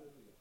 Hallelujah.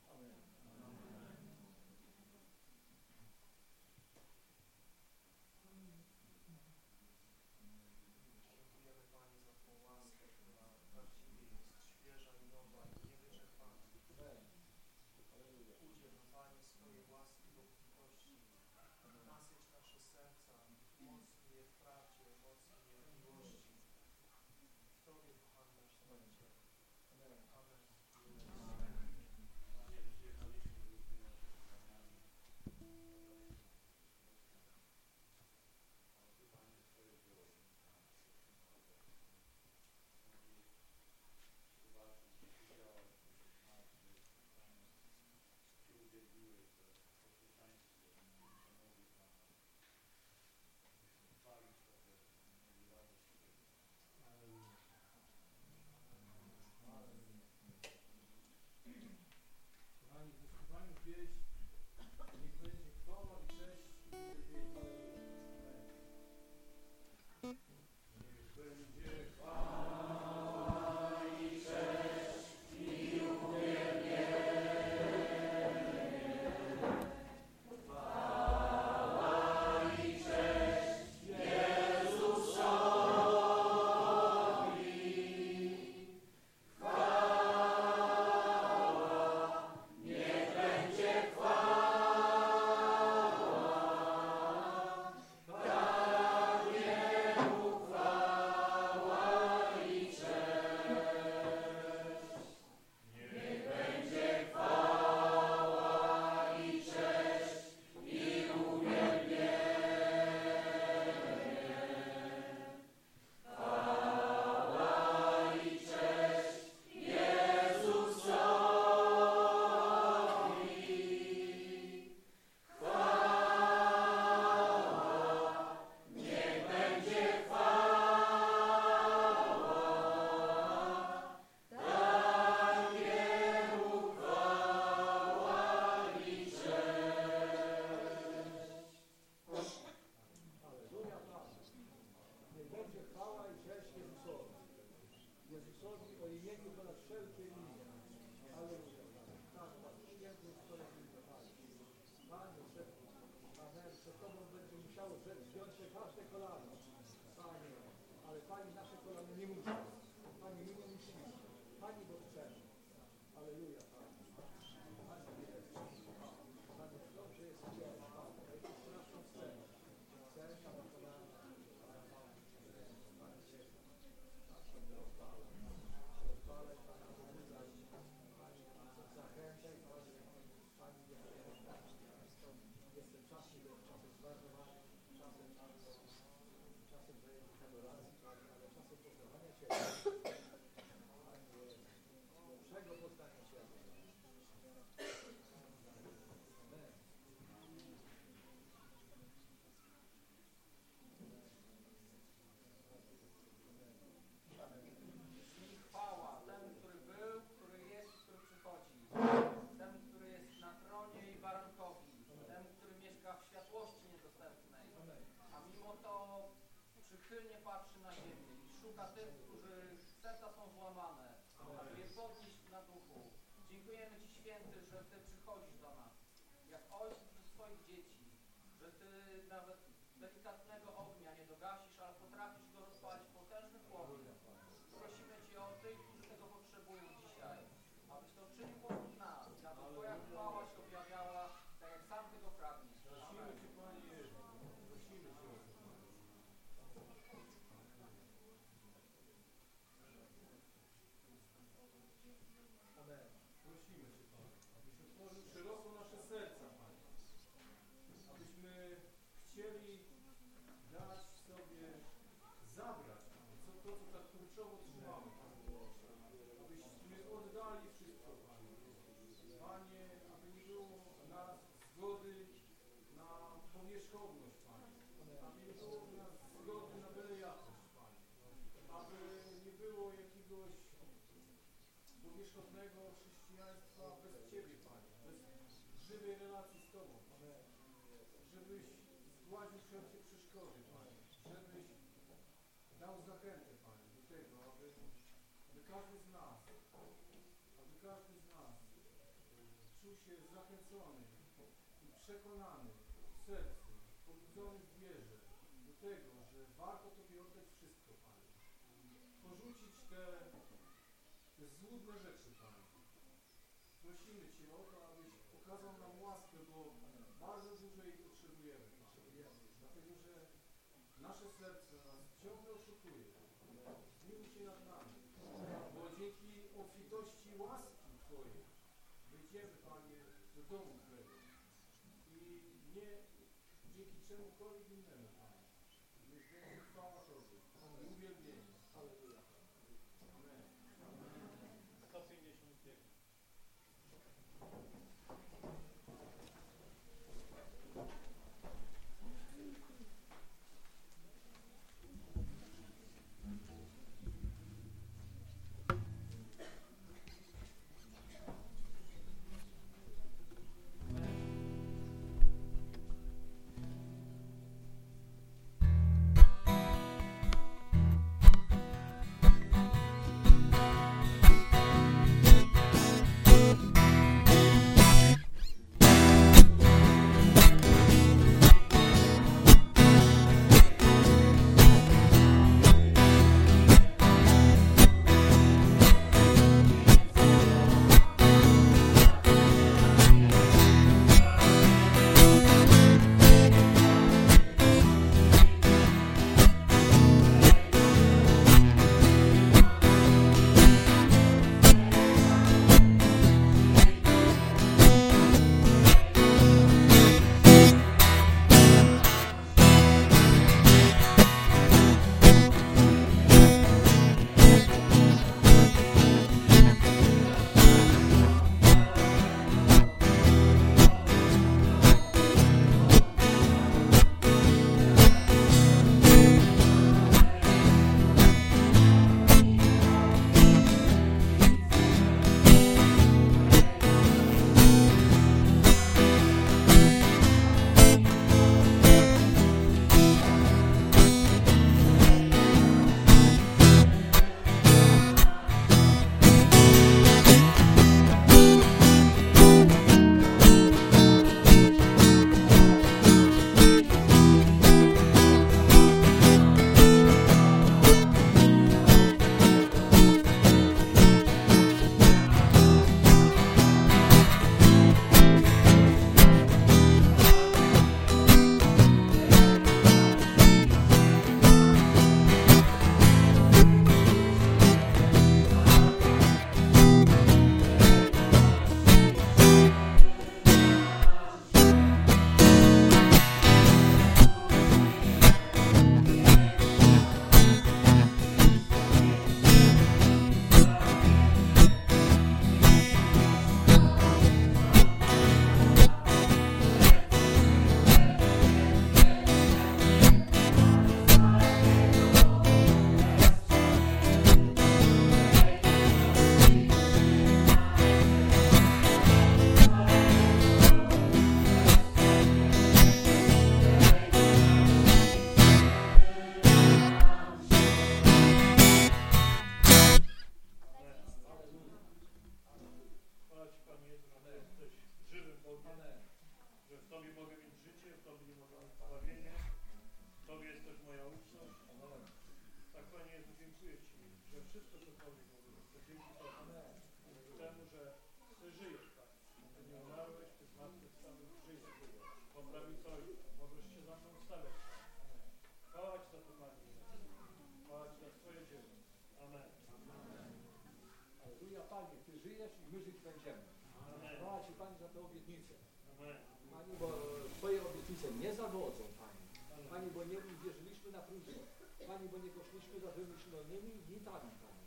czasem zajęcia do racji, ale czasem poznawania się Przychylnie patrzy na siebie i szuka tych, których serca są złamane, aby je podnieść na duchu. Dziękujemy Ci, Święty, że Ty przychodzisz do nas, jak ojciec do swoich dzieci, że Ty nawet delikatnego ognia nie dogasisz, ale potrafisz go rozpalić potężnym płomień. Prosimy Cię o tych, którzy tego potrzebują dzisiaj, abyś to czynił pośród nas, aby Twoja chwała się objawiała, tak jak sam Tego pragniesz. Prosimy Cię, Panie, prosimy Cię. powierzchowność, Panie, na byle aby nie było jakiegoś powierzchownego chrześcijaństwa bez Ciebie, bez żywej relacji z Tobą, żebyś zgładził wszelkie przeszkody, żebyś dał zachętę, Panie, do tego, aby każdy z nas, aby każdy z nas czuł się zachęcony i przekonany, sercu, pobudzony w wierze do tego, że warto Tobie oddać wszystko, Panie. Porzucić te, te złudne rzeczy, Panie. Prosimy Cię o to, abyś okazał nam łaskę, bo bardzo dużo jej potrzebujemy, Panie. Dlatego, że nasze serce nas ciągle oszukuje. Zmiłuj się nad nami, bo dzięki obfitości łaski Twojej wyjdziemy, Panie, do domu Twojego. I nie dzięki czemukolwiek innemu, Panie. Niech będzie chwała Tobie i uwielbienie. Halleluja. Tę obietnicę. Amen. Panie, bo Twoje obietnice nie zawodzą, Panie. Panie, bo nie uwierzyliśmy na próżno. Panie, bo nie poszliśmy za wymyślonymi mitami, Panie.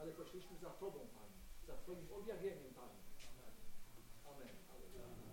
Ale poszliśmy za Tobą, Panie. Za Twoim objawieniem, Panie. Amen. Halleluja.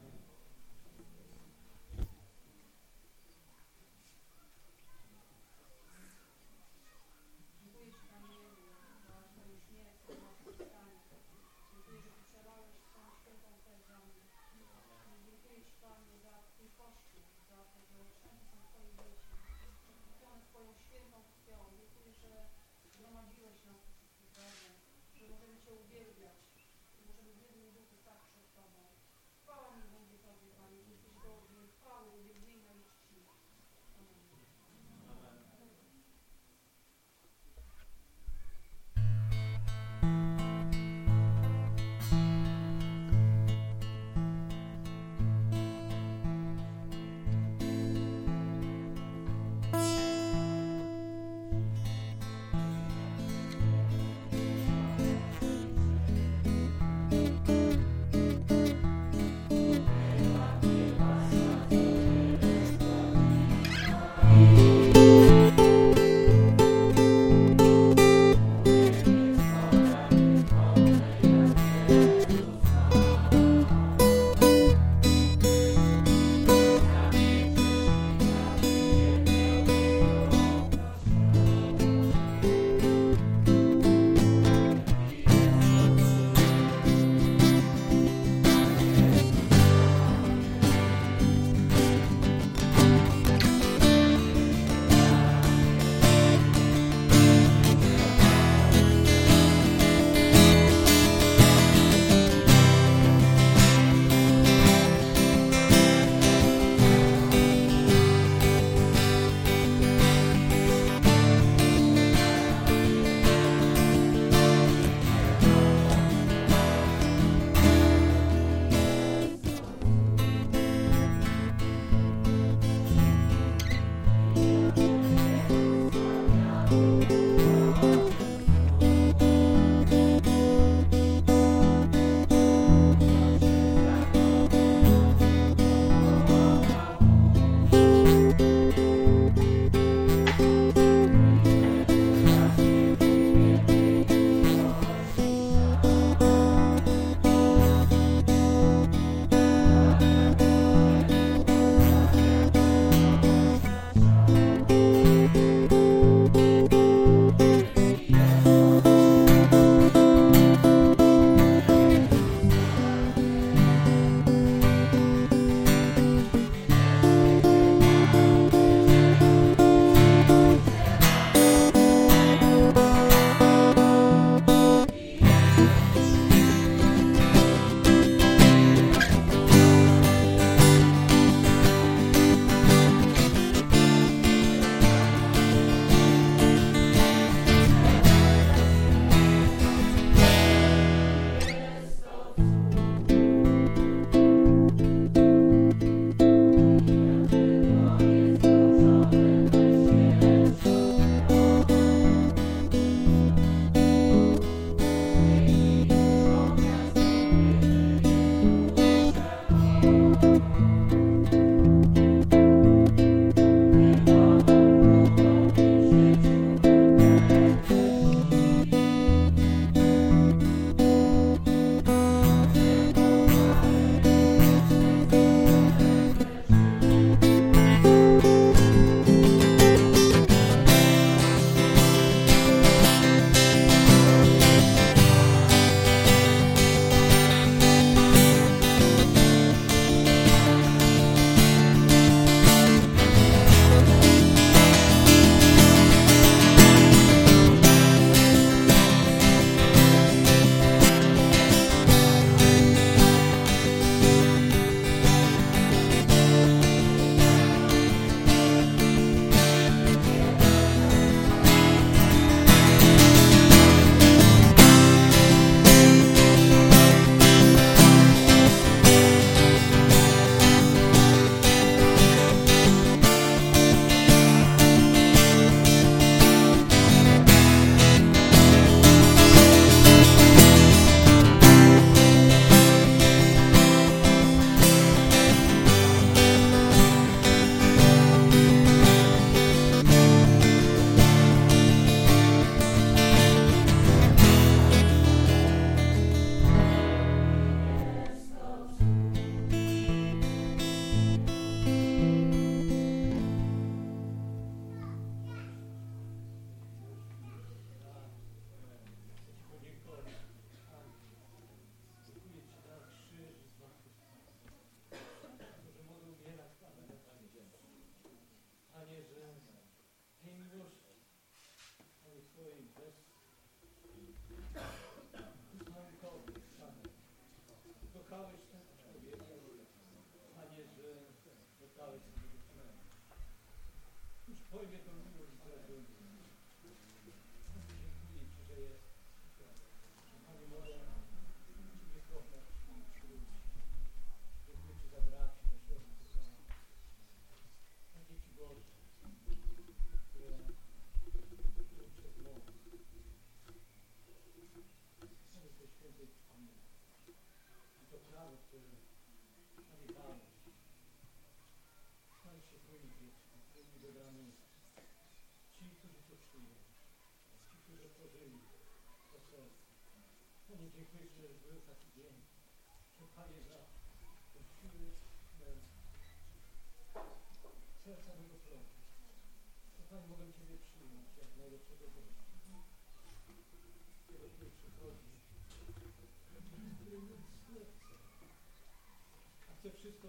A chce wszystko.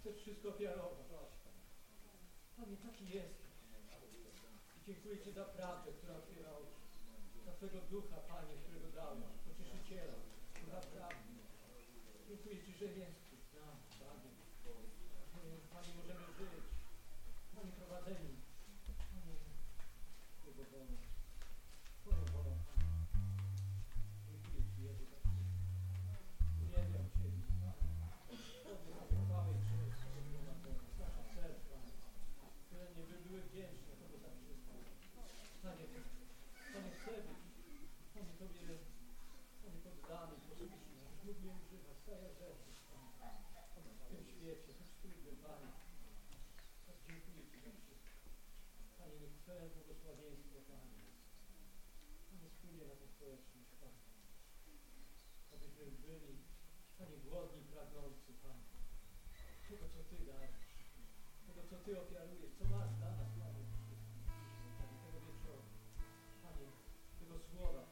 Chce wszystko ofiarować. Panie, taki jest. I dziękuję Ci za prawdę, która otwiera oczy. Za Twojego ducha, Panie, którego dałeś, pocieszyciela, ducha prawdy. Dziękuję Ci, że jesteś z Panie. Panie, możemy żyć. Panie, prowadzeni. Panie. By Panie, chcę być, Panie, Tobie, Panie, poddany, posłuszny, mnie używać, tak zechcesz, Panie, w tym świecie, choć trudnym, Panie. Tak dziękuję Ci wszystko. Panie, niech błogosławieństwo, Panie, Panie, spłynie na tę społeczność, Panie. Abyśmy byli, Panie, głodni, pragnący, Panie, tego, co Ty dajesz, tego, co Ty ofiarujesz, co masz dla nas, Panie, tego słowa,